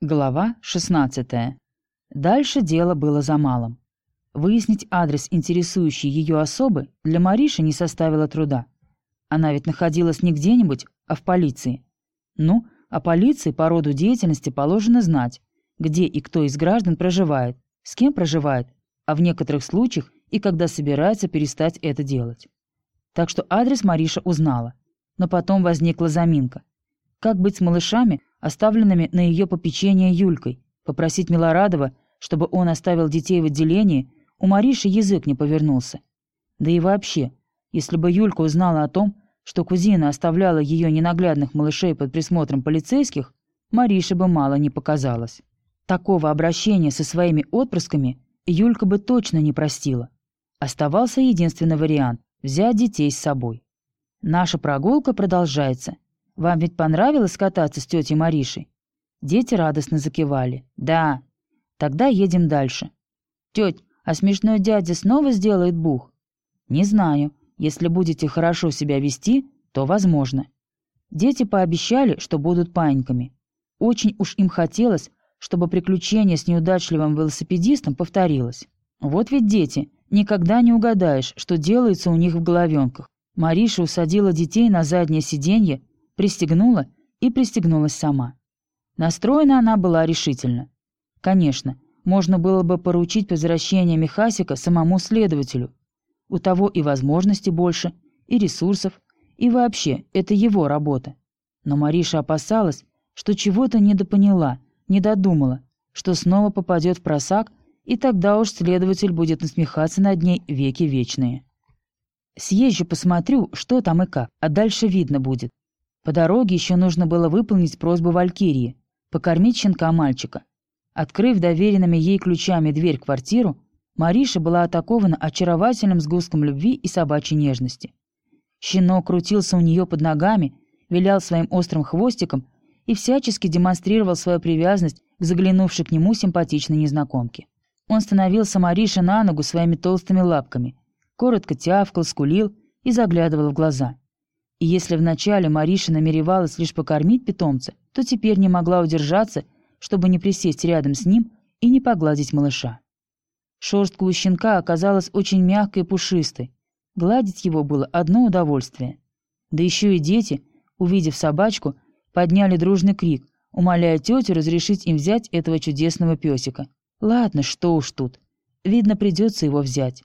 Глава 16. Дальше дело было за малым. Выяснить адрес интересующей ее особы для Мариши не составило труда. Она ведь находилась не где-нибудь, а в полиции. Ну, а полиции по роду деятельности положено знать, где и кто из граждан проживает, с кем проживает, а в некоторых случаях и когда собирается перестать это делать. Так что адрес Мариша узнала. Но потом возникла заминка. Как быть с малышами, оставленными на ее попечение Юлькой, попросить Милорадова, чтобы он оставил детей в отделении, у Мариши язык не повернулся. Да и вообще, если бы Юлька узнала о том, что кузина оставляла ее ненаглядных малышей под присмотром полицейских, Марише бы мало не показалось. Такого обращения со своими отпрысками Юлька бы точно не простила. Оставался единственный вариант — взять детей с собой. Наша прогулка продолжается — вам ведь понравилось кататься с тетей Маришей?» Дети радостно закивали. «Да. Тогда едем дальше». «Теть, а смешной дядя снова сделает бух?» «Не знаю. Если будете хорошо себя вести, то возможно». Дети пообещали, что будут паиньками. Очень уж им хотелось, чтобы приключение с неудачливым велосипедистом повторилось. Вот ведь дети, никогда не угадаешь, что делается у них в головенках. Мариша усадила детей на заднее сиденье пристегнула и пристегнулась сама. Настроена она была решительно. Конечно, можно было бы поручить возвращение Михасика самому следователю. У того и возможностей больше, и ресурсов, и вообще, это его работа. Но Мариша опасалась, что чего-то недопоняла, недодумала, что снова попадет в просак, и тогда уж следователь будет насмехаться над ней веки вечные. Съезжу, посмотрю, что там и как, а дальше видно будет. По дороге еще нужно было выполнить просьбу Валькирии — покормить щенка мальчика. Открыв доверенными ей ключами дверь квартиру, Мариша была атакована очаровательным сгустком любви и собачьей нежности. Щенок крутился у нее под ногами, вилял своим острым хвостиком и всячески демонстрировал свою привязанность к заглянувшей к нему симпатичной незнакомке. Он становился Марише на ногу своими толстыми лапками, коротко тявкал, скулил и заглядывал в глаза — и если вначале Мариша намеревалась лишь покормить питомца, то теперь не могла удержаться, чтобы не присесть рядом с ним и не погладить малыша. Шерстка у щенка оказалась очень мягкой и пушистой. Гладить его было одно удовольствие. Да еще и дети, увидев собачку, подняли дружный крик, умоляя тетю разрешить им взять этого чудесного песика. Ладно, что уж тут. Видно, придется его взять.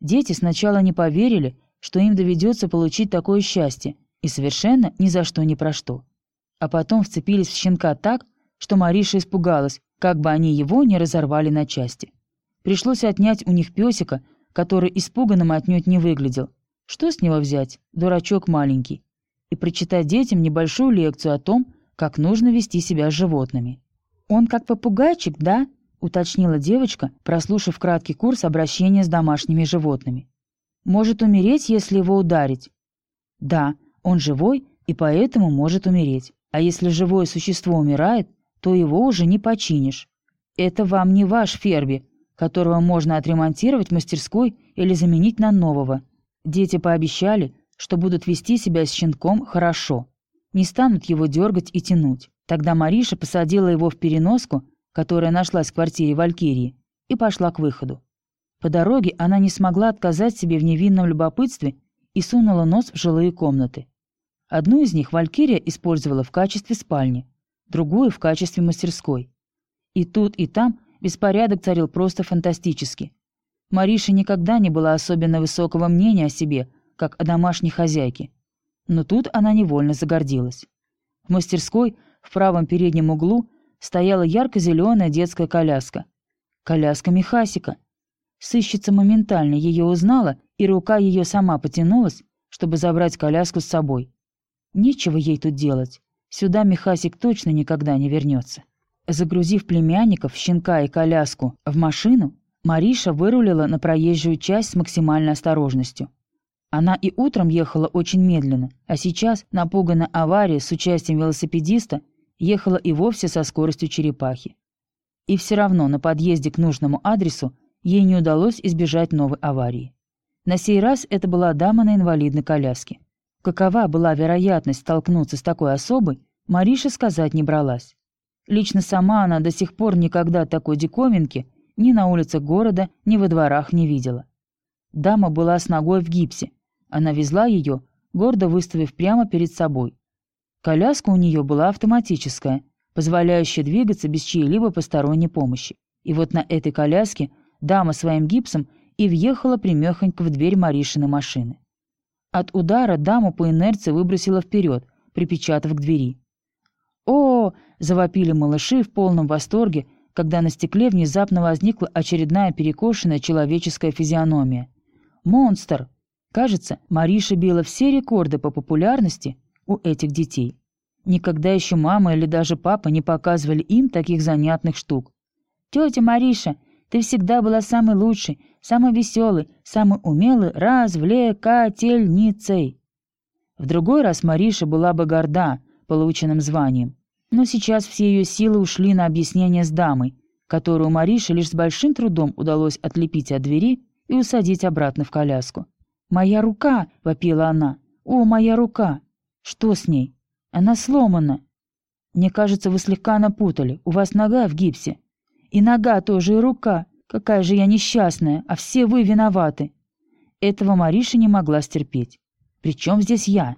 Дети сначала не поверили, что им доведется получить такое счастье, и совершенно ни за что ни про что. А потом вцепились в щенка так, что Мариша испугалась, как бы они его не разорвали на части. Пришлось отнять у них песика, который испуганным отнюдь не выглядел. Что с него взять, дурачок маленький? И прочитать детям небольшую лекцию о том, как нужно вести себя с животными. «Он как попугайчик, да?» — уточнила девочка, прослушав краткий курс обращения с домашними животными может умереть, если его ударить. Да, он живой и поэтому может умереть. А если живое существо умирает, то его уже не починишь. Это вам не ваш Ферби, которого можно отремонтировать в мастерской или заменить на нового. Дети пообещали, что будут вести себя с щенком хорошо. Не станут его дергать и тянуть. Тогда Мариша посадила его в переноску, которая нашлась в квартире Валькирии, и пошла к выходу. По дороге она не смогла отказать себе в невинном любопытстве и сунула нос в жилые комнаты. Одну из них Валькирия использовала в качестве спальни, другую — в качестве мастерской. И тут, и там беспорядок царил просто фантастически. Мариша никогда не была особенно высокого мнения о себе, как о домашней хозяйке. Но тут она невольно загордилась. В мастерской, в правом переднем углу, стояла ярко-зеленая детская коляска. Коляска Михасика — Сыщица моментально ее узнала, и рука ее сама потянулась, чтобы забрать коляску с собой. Нечего ей тут делать. Сюда Михасик точно никогда не вернется. Загрузив племянников, щенка и коляску в машину, Мариша вырулила на проезжую часть с максимальной осторожностью. Она и утром ехала очень медленно, а сейчас, напуганная аварией с участием велосипедиста, ехала и вовсе со скоростью черепахи. И все равно на подъезде к нужному адресу ей не удалось избежать новой аварии. На сей раз это была дама на инвалидной коляске. Какова была вероятность столкнуться с такой особой, Мариша сказать не бралась. Лично сама она до сих пор никогда такой диковинки ни на улицах города, ни во дворах не видела. Дама была с ногой в гипсе. Она везла ее, гордо выставив прямо перед собой. Коляска у нее была автоматическая, позволяющая двигаться без чьей-либо посторонней помощи. И вот на этой коляске дама своим гипсом и въехала примехонько в дверь Маришиной машины. От удара даму по инерции выбросила вперед, припечатав к двери. «О!» — завопили малыши в полном восторге, когда на стекле внезапно возникла очередная перекошенная человеческая физиономия. «Монстр!» Кажется, Мариша била все рекорды по популярности у этих детей. Никогда еще мама или даже папа не показывали им таких занятных штук. «Тетя Мариша, ты всегда была самой лучшей, самой веселой, самой умелой развлекательницей». В другой раз Мариша была бы горда полученным званием, но сейчас все ее силы ушли на объяснение с дамой, которую Марише лишь с большим трудом удалось отлепить от двери и усадить обратно в коляску. «Моя рука!» — вопила она. «О, моя рука!» «Что с ней?» «Она сломана!» «Мне кажется, вы слегка напутали. У вас нога в гипсе». «И нога тоже, и рука. Какая же я несчастная, а все вы виноваты!» Этого Мариша не могла стерпеть. «Причем здесь я?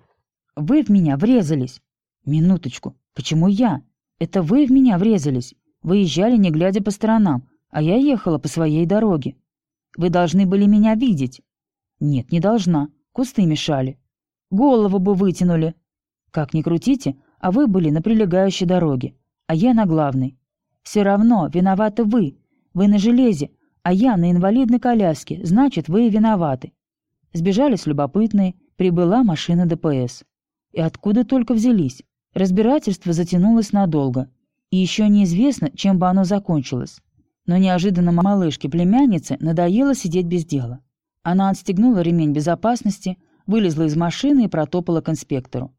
Вы в меня врезались!» «Минуточку. Почему я? Это вы в меня врезались. Выезжали, не глядя по сторонам, а я ехала по своей дороге. Вы должны были меня видеть. Нет, не должна. Кусты мешали. Голову бы вытянули. Как ни крутите, а вы были на прилегающей дороге, а я на главной. Все равно виноваты вы. Вы на железе, а я на инвалидной коляске, значит, вы и виноваты. Сбежались любопытные, прибыла машина ДПС. И откуда только взялись? Разбирательство затянулось надолго, и еще неизвестно, чем бы оно закончилось. Но неожиданно малышке-племяннице надоело сидеть без дела. Она отстегнула ремень безопасности, вылезла из машины и протопала к инспектору.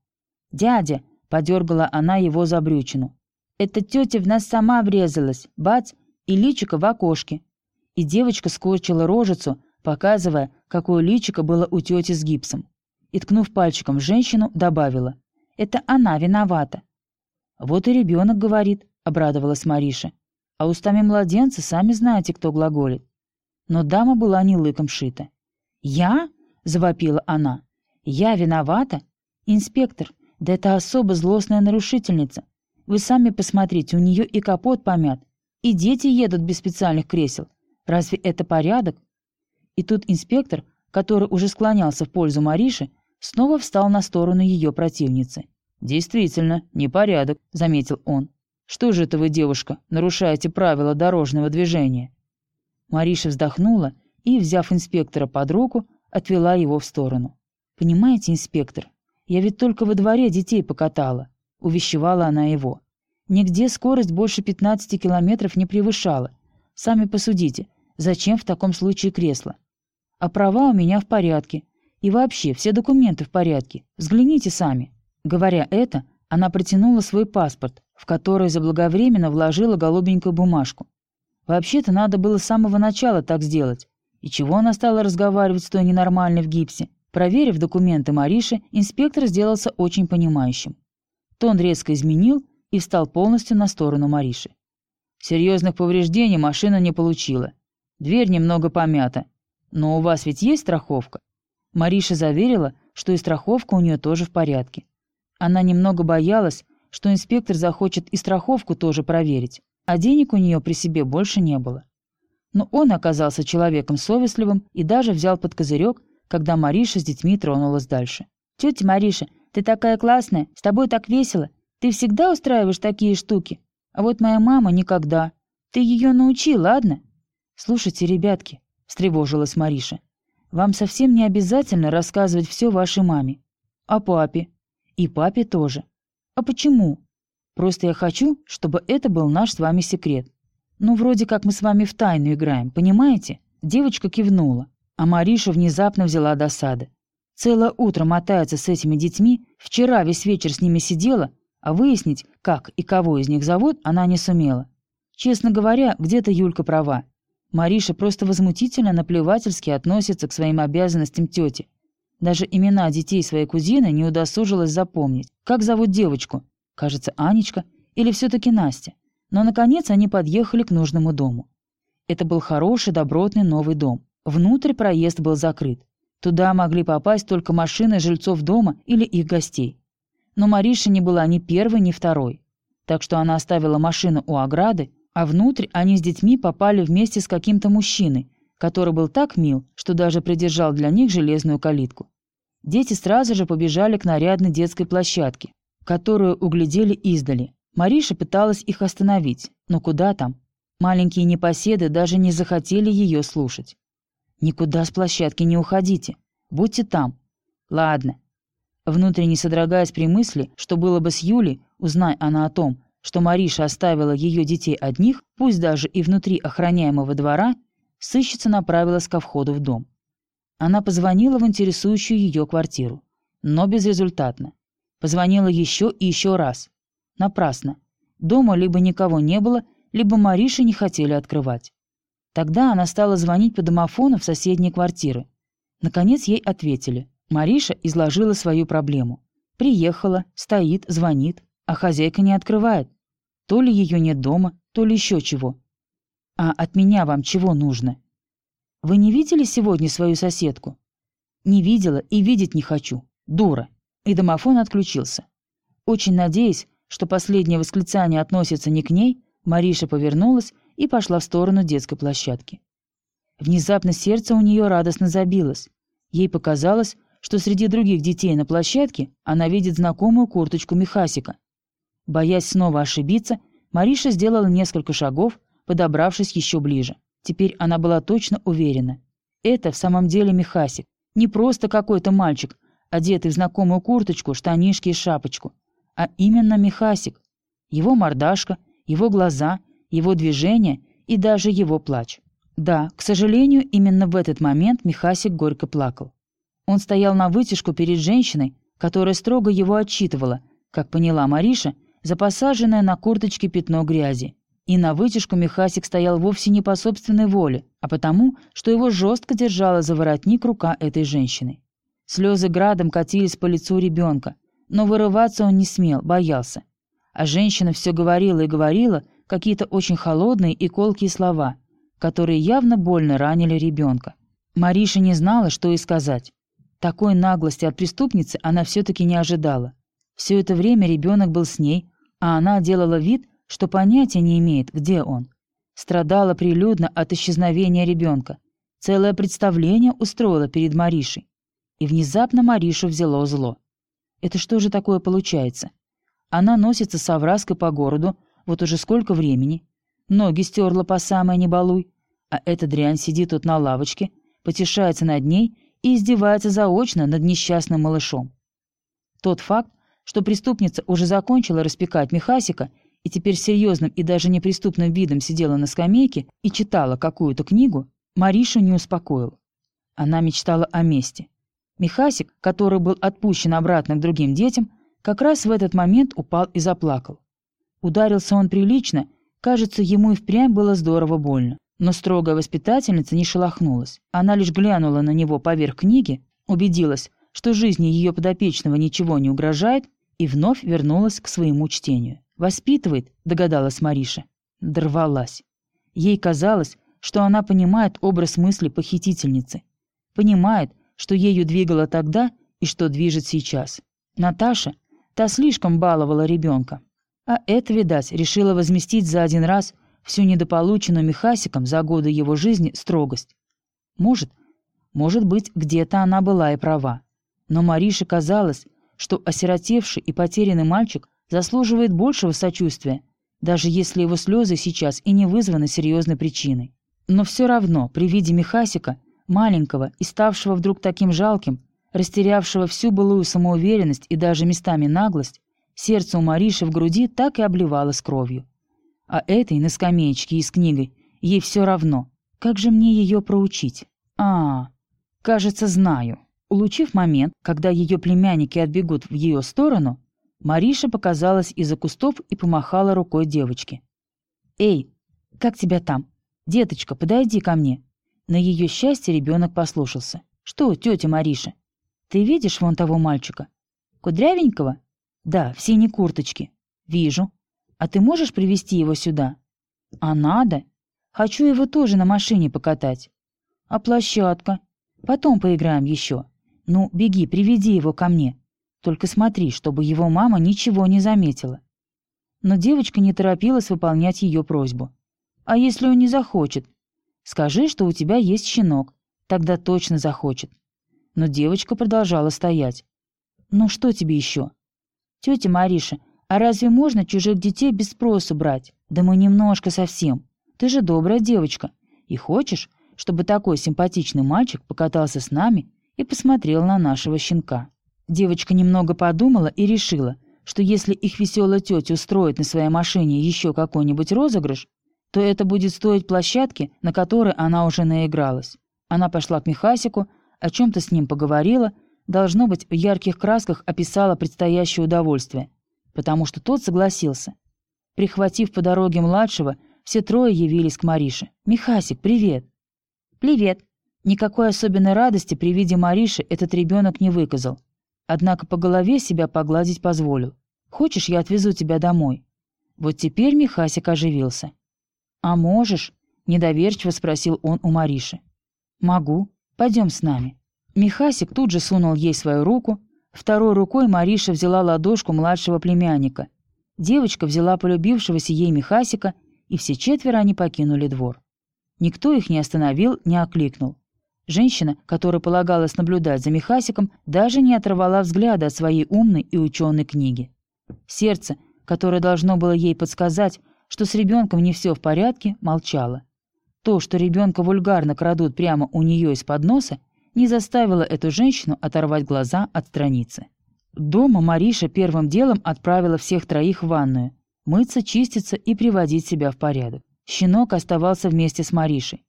«Дядя!» — подергала она его за брючину. «Эта тетя в нас сама врезалась, бац, и личико в окошке». И девочка скорчила рожицу, показывая, какое личико было у тети с гипсом. И, ткнув пальчиком в женщину, добавила. «Это она виновата». «Вот и ребенок говорит», — обрадовалась Мариша. «А устами младенца сами знаете, кто глаголит но дама была не лыком шита. «Я?» — завопила она. «Я виновата? Инспектор, да это особо злостная нарушительница. Вы сами посмотрите, у нее и капот помят, и дети едут без специальных кресел. Разве это порядок?» И тут инспектор, который уже склонялся в пользу Мариши, снова встал на сторону ее противницы. «Действительно, непорядок», — заметил он. «Что же это вы, девушка, нарушаете правила дорожного движения?» Мариша вздохнула и, взяв инспектора под руку, отвела его в сторону. «Понимаете, инспектор, я ведь только во дворе детей покатала», — увещевала она его. «Нигде скорость больше 15 километров не превышала. Сами посудите, зачем в таком случае кресло? А права у меня в порядке. И вообще, все документы в порядке. Взгляните сами». Говоря это, она протянула свой паспорт, в который заблаговременно вложила голубенькую бумажку. Вообще-то надо было с самого начала так сделать. И чего она стала разговаривать с той ненормальной в гипсе? Проверив документы Мариши, инспектор сделался очень понимающим. Тон резко изменил и встал полностью на сторону Мариши. Серьезных повреждений машина не получила. Дверь немного помята. Но у вас ведь есть страховка? Мариша заверила, что и страховка у нее тоже в порядке. Она немного боялась, что инспектор захочет и страховку тоже проверить а денег у нее при себе больше не было. Но он оказался человеком совестливым и даже взял под козырек, когда Мариша с детьми тронулась дальше. «Тетя Мариша, ты такая классная, с тобой так весело. Ты всегда устраиваешь такие штуки. А вот моя мама никогда. Ты ее научи, ладно?» «Слушайте, ребятки», — встревожилась Мариша, «вам совсем не обязательно рассказывать все вашей маме. А папе? И папе тоже. А почему? Просто я хочу, чтобы это был наш с вами секрет. Ну, вроде как мы с вами в тайну играем, понимаете?» Девочка кивнула, а Мариша внезапно взяла досады. Целое утро мотается с этими детьми, вчера весь вечер с ними сидела, а выяснить, как и кого из них зовут, она не сумела. Честно говоря, где-то Юлька права. Мариша просто возмутительно наплевательски относится к своим обязанностям тети. Даже имена детей своей кузины не удосужилась запомнить. Как зовут девочку? Кажется, Анечка или все-таки Настя. Но, наконец, они подъехали к нужному дому. Это был хороший, добротный новый дом. Внутрь проезд был закрыт. Туда могли попасть только машины жильцов дома или их гостей. Но Мариша не была ни первой, ни второй. Так что она оставила машину у ограды, а внутрь они с детьми попали вместе с каким-то мужчиной, который был так мил, что даже придержал для них железную калитку. Дети сразу же побежали к нарядной детской площадке, которую углядели издали. Мариша пыталась их остановить, но куда там? Маленькие непоседы даже не захотели ее слушать. «Никуда с площадки не уходите. Будьте там». «Ладно». Внутренне содрогаясь при мысли, что было бы с Юлей, узнай она о том, что Мариша оставила ее детей одних, пусть даже и внутри охраняемого двора, сыщица направилась ко входу в дом. Она позвонила в интересующую ее квартиру, но безрезультатно. Позвонила еще и еще раз. Напрасно. Дома либо никого не было, либо Марише не хотели открывать. Тогда она стала звонить по домофону в соседние квартиры. Наконец ей ответили. Мариша изложила свою проблему. Приехала, стоит, звонит, а хозяйка не открывает. То ли ее нет дома, то ли еще чего. А от меня вам чего нужно? Вы не видели сегодня свою соседку? Не видела и видеть не хочу. Дура. И домофон отключился. Очень надеясь, что последнее восклицание относится не к ней, Мариша повернулась и пошла в сторону детской площадки. Внезапно сердце у нее радостно забилось. Ей показалось, что среди других детей на площадке она видит знакомую курточку Михасика. Боясь снова ошибиться, Мариша сделала несколько шагов, подобравшись еще ближе. Теперь она была точно уверена. Это в самом деле Михасик. Не просто какой-то мальчик, одетый в знакомую курточку, штанишки и шапочку а именно Михасик. Его мордашка, его глаза, его движения и даже его плач. Да, к сожалению, именно в этот момент Михасик горько плакал. Он стоял на вытяжку перед женщиной, которая строго его отчитывала, как поняла Мариша, за посаженное на курточке пятно грязи. И на вытяжку Михасик стоял вовсе не по собственной воле, а потому, что его жестко держала за воротник рука этой женщины. Слезы градом катились по лицу ребенка, но вырываться он не смел, боялся. А женщина все говорила и говорила какие-то очень холодные и колкие слова, которые явно больно ранили ребенка. Мариша не знала, что и сказать. Такой наглости от преступницы она все-таки не ожидала. Все это время ребенок был с ней, а она делала вид, что понятия не имеет, где он. Страдала прилюдно от исчезновения ребенка. Целое представление устроила перед Маришей. И внезапно Маришу взяло зло. Это что же такое получается? Она носится с овраской по городу, вот уже сколько времени. Ноги стерла по самой не балуй. А эта дрянь сидит тут на лавочке, потешается над ней и издевается заочно над несчастным малышом. Тот факт, что преступница уже закончила распекать Михасика и теперь серьезным и даже неприступным видом сидела на скамейке и читала какую-то книгу, Маришу не успокоил. Она мечтала о мести. Михасик, который был отпущен обратно к другим детям, как раз в этот момент упал и заплакал. Ударился он прилично, кажется, ему и впрямь было здорово больно. Но строгая воспитательница не шелохнулась. Она лишь глянула на него поверх книги, убедилась, что жизни ее подопечного ничего не угрожает, и вновь вернулась к своему чтению. «Воспитывает», — догадалась Мариша. Дорвалась. Ей казалось, что она понимает образ мысли похитительницы. Понимает, что ею двигало тогда и что движет сейчас. Наташа, та слишком баловала ребенка. А это, видать, решила возместить за один раз всю недополученную Михасиком за годы его жизни строгость. Может, может быть, где-то она была и права. Но Марише казалось, что осиротевший и потерянный мальчик заслуживает большего сочувствия, даже если его слезы сейчас и не вызваны серьезной причиной. Но все равно при виде Михасика маленького и ставшего вдруг таким жалким, растерявшего всю былую самоуверенность и даже местами наглость, сердце у Мариши в груди так и обливалось кровью. А этой на скамеечке и с книгой ей все равно. Как же мне ее проучить? А, кажется, знаю. Улучив момент, когда ее племянники отбегут в ее сторону, Мариша показалась из-за кустов и помахала рукой девочке. «Эй, как тебя там? Деточка, подойди ко мне!» На ее счастье ребенок послушался. «Что, тетя Мариша? Ты видишь вон того мальчика? Кудрявенького? Да, в синей курточке. Вижу. А ты можешь привести его сюда? А надо. Хочу его тоже на машине покатать. А площадка? Потом поиграем еще. Ну, беги, приведи его ко мне. Только смотри, чтобы его мама ничего не заметила. Но девочка не торопилась выполнять ее просьбу. А если он не захочет? Скажи, что у тебя есть щенок. Тогда точно захочет. Но девочка продолжала стоять. «Ну что тебе еще?» «Тетя Мариша, а разве можно чужих детей без спроса брать? Да мы немножко совсем. Ты же добрая девочка. И хочешь, чтобы такой симпатичный мальчик покатался с нами и посмотрел на нашего щенка?» Девочка немного подумала и решила, что если их веселая тетя устроит на своей машине еще какой-нибудь розыгрыш, то это будет стоить площадки, на которой она уже наигралась. Она пошла к Михасику, о чем-то с ним поговорила, должно быть, в ярких красках описала предстоящее удовольствие, потому что тот согласился. Прихватив по дороге младшего, все трое явились к Марише. «Михасик, привет!» «Привет!» Никакой особенной радости при виде Мариши этот ребенок не выказал. Однако по голове себя погладить позволил. «Хочешь, я отвезу тебя домой?» Вот теперь Михасик оживился. «А можешь?» — недоверчиво спросил он у Мариши. «Могу. Пойдем с нами». Михасик тут же сунул ей свою руку. Второй рукой Мариша взяла ладошку младшего племянника. Девочка взяла полюбившегося ей Михасика, и все четверо они покинули двор. Никто их не остановил, не окликнул. Женщина, которая полагалась наблюдать за Михасиком, даже не оторвала взгляда от своей умной и ученой книги. Сердце, которое должно было ей подсказать, что с ребенком не все в порядке, молчало. То, что ребенка вульгарно крадут прямо у нее из-под носа, не заставило эту женщину оторвать глаза от страницы. Дома Мариша первым делом отправила всех троих в ванную. Мыться, чиститься и приводить себя в порядок. Щенок оставался вместе с Маришей.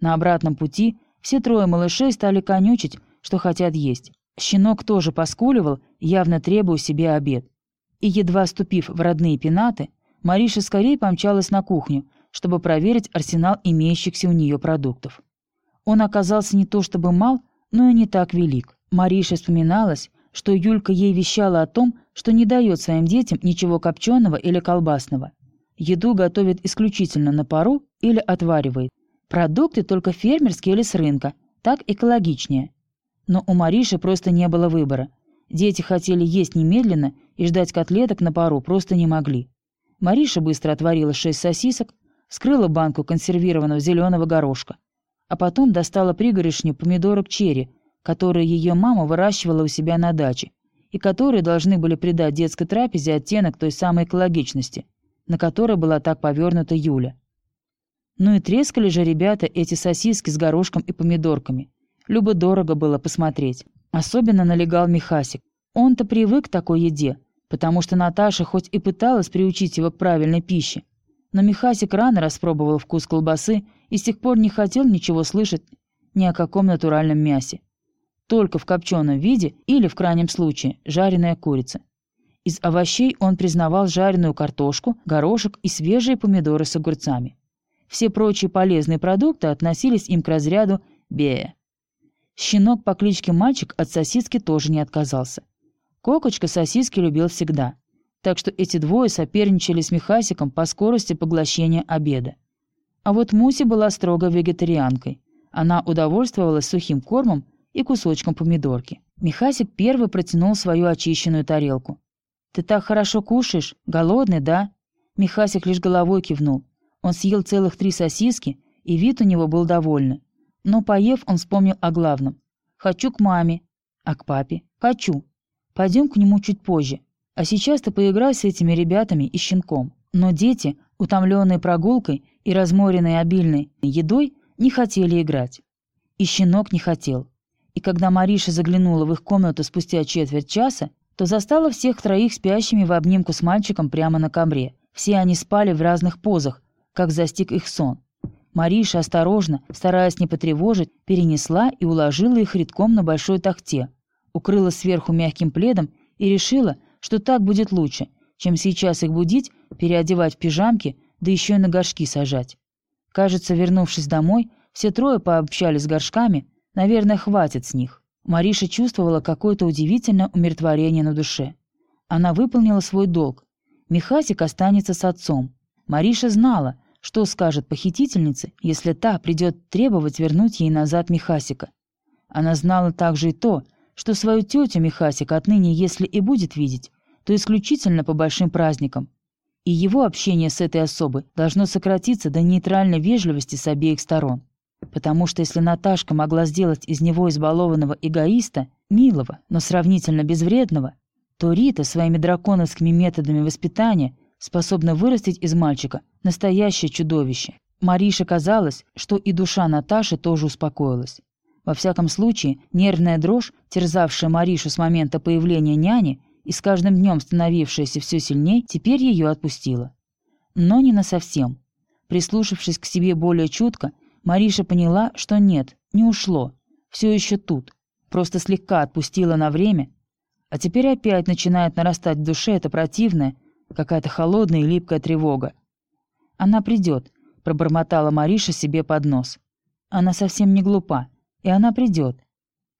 На обратном пути все трое малышей стали конючить, что хотят есть. Щенок тоже поскуливал, явно требуя себе обед. И едва ступив в родные пенаты, Мариша скорее помчалась на кухню, чтобы проверить арсенал имеющихся у нее продуктов. Он оказался не то чтобы мал, но и не так велик. Мариша вспоминалась, что Юлька ей вещала о том, что не дает своим детям ничего копченого или колбасного. Еду готовит исключительно на пару или отваривает. Продукты только фермерские или с рынка, так экологичнее. Но у Мариши просто не было выбора. Дети хотели есть немедленно и ждать котлеток на пару просто не могли. Мариша быстро отварила шесть сосисок, вскрыла банку консервированного зеленого горошка, а потом достала пригорешню помидорок черри, которые ее мама выращивала у себя на даче, и которые должны были придать детской трапезе оттенок той самой экологичности, на которой была так повернута Юля. Ну и трескали же ребята эти сосиски с горошком и помидорками. Любо-дорого было посмотреть. Особенно налегал Михасик. Он-то привык к такой еде, потому что Наташа хоть и пыталась приучить его к правильной пище, но Михасик рано распробовал вкус колбасы и с тех пор не хотел ничего слышать ни о каком натуральном мясе. Только в копченом виде или, в крайнем случае, жареная курица. Из овощей он признавал жареную картошку, горошек и свежие помидоры с огурцами. Все прочие полезные продукты относились им к разряду «бея». Щенок по кличке Мальчик от сосиски тоже не отказался. Кокочка сосиски любил всегда – так что эти двое соперничали с Михасиком по скорости поглощения обеда. А вот Муси была строго вегетарианкой. Она удовольствовалась сухим кормом и кусочком помидорки. Михасик первый протянул свою очищенную тарелку. «Ты так хорошо кушаешь? Голодный, да?» Михасик лишь головой кивнул. Он съел целых три сосиски, и вид у него был довольный. Но, поев, он вспомнил о главном. «Хочу к маме». «А к папе?» «Хочу. Пойдем к нему чуть позже. А сейчас ты поиграй с этими ребятами и щенком. Но дети, утомленные прогулкой и разморенные обильной едой, не хотели играть. И щенок не хотел. И когда Мариша заглянула в их комнату спустя четверть часа, то застала всех троих спящими в обнимку с мальчиком прямо на ковре. Все они спали в разных позах, как застиг их сон. Мариша осторожно, стараясь не потревожить, перенесла и уложила их редком на большой тахте, укрыла сверху мягким пледом и решила, что так будет лучше, чем сейчас их будить, переодевать в пижамки, да еще и на горшки сажать. Кажется, вернувшись домой, все трое пообщались с горшками, наверное, хватит с них. Мариша чувствовала какое-то удивительное умиротворение на душе. Она выполнила свой долг. Михасик останется с отцом. Мариша знала, что скажет похитительнице, если та придет требовать вернуть ей назад Михасика. Она знала также и то, что свою тетю Михасик отныне, если и будет видеть, то исключительно по большим праздникам. И его общение с этой особой должно сократиться до нейтральной вежливости с обеих сторон. Потому что если Наташка могла сделать из него избалованного эгоиста, милого, но сравнительно безвредного, то Рита своими драконовскими методами воспитания способна вырастить из мальчика настоящее чудовище. Марише казалось, что и душа Наташи тоже успокоилась. Во всяком случае, нервная дрожь, терзавшая Маришу с момента появления няни и с каждым днем становившаяся все сильней, теперь ее отпустила. Но не насовсем. Прислушавшись к себе более чутко, Мариша поняла, что нет, не ушло, все еще тут, просто слегка отпустила на время, а теперь опять начинает нарастать в душе это противное, какая-то холодная и липкая тревога. «Она придет», — пробормотала Мариша себе под нос. «Она совсем не глупа, и она придет.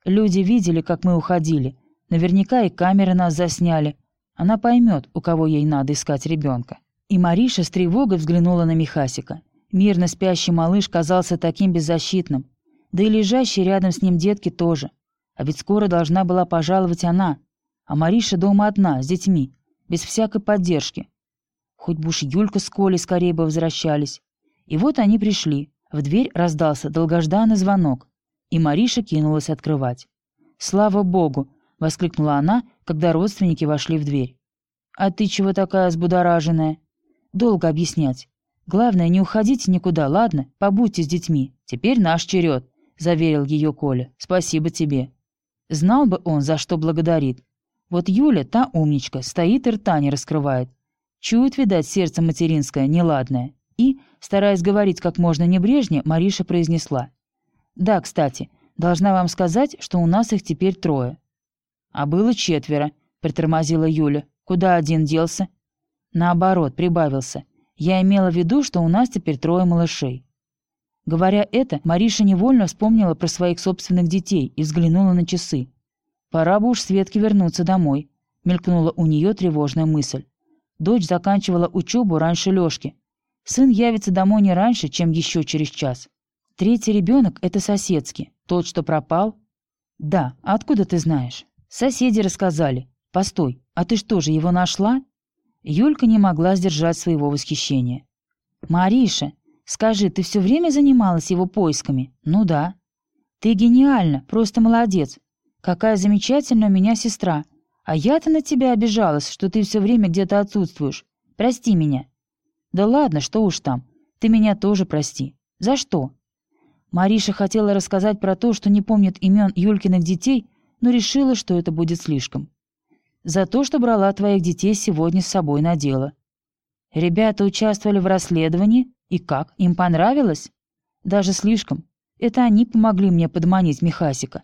Люди видели, как мы уходили. Наверняка и камеры нас засняли. Она поймет, у кого ей надо искать ребенка». И Мариша с тревогой взглянула на Михасика. Мирно спящий малыш казался таким беззащитным. Да и лежащие рядом с ним детки тоже. А ведь скоро должна была пожаловать она. А Мариша дома одна, с детьми, без всякой поддержки. Хоть бы уж Юлька с Колей скорее бы возвращались. И вот они пришли. В дверь раздался долгожданный звонок. И Мариша кинулась открывать. «Слава Богу!» — воскликнула она, когда родственники вошли в дверь. «А ты чего такая взбудораженная?» «Долго объяснять. Главное, не уходите никуда, ладно? Побудьте с детьми. Теперь наш черед», — заверил ее Коля. «Спасибо тебе». Знал бы он, за что благодарит. Вот Юля, та умничка, стоит и рта не раскрывает. Чует, видать, сердце материнское, неладное. И, стараясь говорить как можно небрежнее, Мариша произнесла. «Да, кстати, должна вам сказать, что у нас их теперь трое». «А было четверо», — притормозила Юля. «Куда один делся?» «Наоборот, прибавился. Я имела в виду, что у нас теперь трое малышей. Говоря это, Мариша невольно вспомнила про своих собственных детей и взглянула на часы. «Пора бы уж Светке вернуться домой», — мелькнула у нее тревожная мысль. Дочь заканчивала учебу раньше Лёшки. Сын явится домой не раньше, чем еще через час. Третий ребенок — это соседский. Тот, что пропал? Да, откуда ты знаешь? Соседи рассказали. Постой, а ты что же, его нашла? Юлька не могла сдержать своего восхищения. «Мариша, скажи, ты все время занималась его поисками?» «Ну да». «Ты гениальна, просто молодец. Какая замечательная у меня сестра. А я-то на тебя обижалась, что ты все время где-то отсутствуешь. Прости меня». «Да ладно, что уж там. Ты меня тоже прости. За что?» Мариша хотела рассказать про то, что не помнит имен Юлькиных детей, но решила, что это будет слишком за то, что брала твоих детей сегодня с собой на дело. Ребята участвовали в расследовании, и как, им понравилось? Даже слишком. Это они помогли мне подманить Михасика.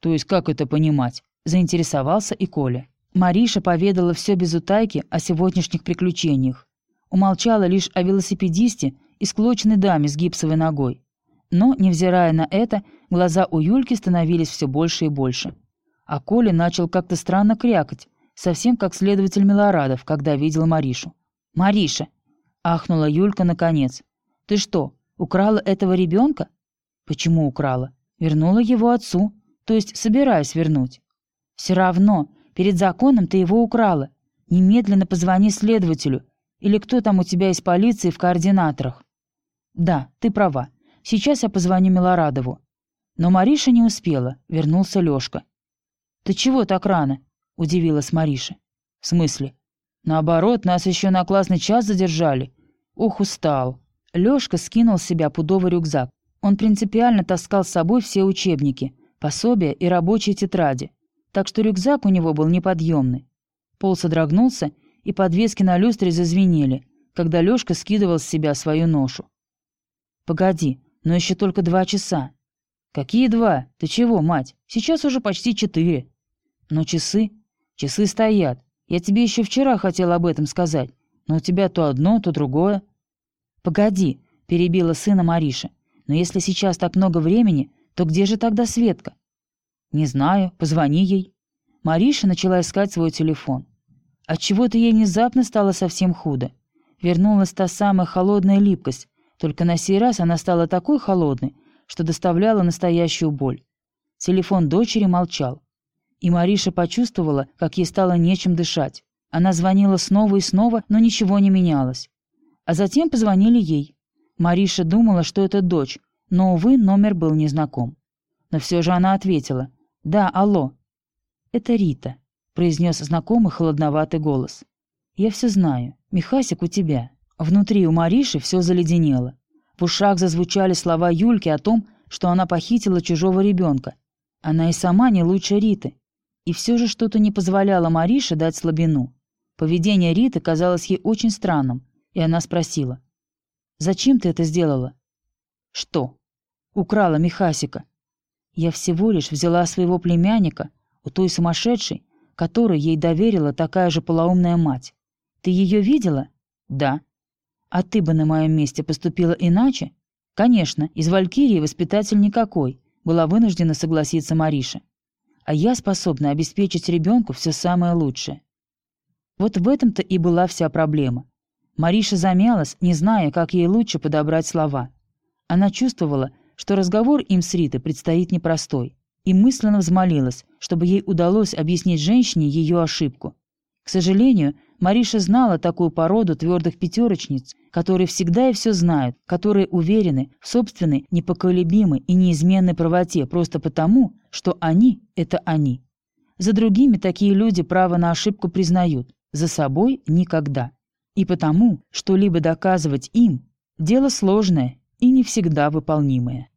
То есть как это понимать? Заинтересовался и Коля. Мариша поведала все без утайки о сегодняшних приключениях. Умолчала лишь о велосипедисте и склоченной даме с гипсовой ногой. Но, невзирая на это, глаза у Юльки становились все больше и больше. А Коля начал как-то странно крякать, совсем как следователь Милорадов, когда видел Маришу. «Мариша!» — ахнула Юлька наконец. «Ты что, украла этого ребенка?» «Почему украла?» «Вернула его отцу, то есть собираюсь вернуть». «Все равно, перед законом ты его украла. Немедленно позвони следователю. Или кто там у тебя из полиции в координаторах?» «Да, ты права. Сейчас я позвоню Милорадову». Но Мариша не успела, вернулся Лёшка. «Ты чего так рано?» — удивилась Мариша. «В смысле?» «Наоборот, нас еще на классный час задержали. Ух, устал». Лёшка скинул с себя пудовый рюкзак. Он принципиально таскал с собой все учебники, пособия и рабочие тетради, так что рюкзак у него был неподъемный. Пол содрогнулся, и подвески на люстре зазвенели, когда Лёшка скидывал с себя свою ношу. «Погоди, но еще только два часа». «Какие два? Ты чего, мать? Сейчас уже почти четыре». Но часы? Часы стоят. Я тебе еще вчера хотел об этом сказать. Но у тебя то одно, то другое. Погоди, перебила сына Мариша. Но если сейчас так много времени, то где же тогда Светка? Не знаю, позвони ей. Мариша начала искать свой телефон. Отчего-то ей внезапно стало совсем худо. Вернулась та самая холодная липкость, только на сей раз она стала такой холодной, что доставляла настоящую боль. Телефон дочери молчал. И Мариша почувствовала, как ей стало нечем дышать. Она звонила снова и снова, но ничего не менялось. А затем позвонили ей. Мариша думала, что это дочь, но, увы, номер был незнаком. Но все же она ответила. «Да, алло». «Это Рита», — произнес знакомый холодноватый голос. «Я все знаю. Михасик у тебя». Внутри у Мариши все заледенело. В ушах зазвучали слова Юльки о том, что она похитила чужого ребенка. Она и сама не лучше Риты. И все же что-то не позволяло Марише дать слабину. Поведение Риты казалось ей очень странным, и она спросила. «Зачем ты это сделала?» «Что?» «Украла Михасика. Я всего лишь взяла своего племянника у той сумасшедшей, которой ей доверила такая же полоумная мать. Ты ее видела?» «Да». «А ты бы на моем месте поступила иначе?» «Конечно, из Валькирии воспитатель никакой», была вынуждена согласиться Мариша. «А я способна обеспечить ребенку все самое лучшее». Вот в этом-то и была вся проблема. Мариша замялась, не зная, как ей лучше подобрать слова. Она чувствовала, что разговор им с Ритой предстоит непростой, и мысленно взмолилась, чтобы ей удалось объяснить женщине ее ошибку. К сожалению, Мариша знала такую породу твердых пятерочниц, которые всегда и все знают, которые уверены в собственной непоколебимой и неизменной правоте просто потому, что они — это они. За другими такие люди право на ошибку признают, за собой никогда. И потому, что-либо доказывать им – дело сложное и не всегда выполнимое.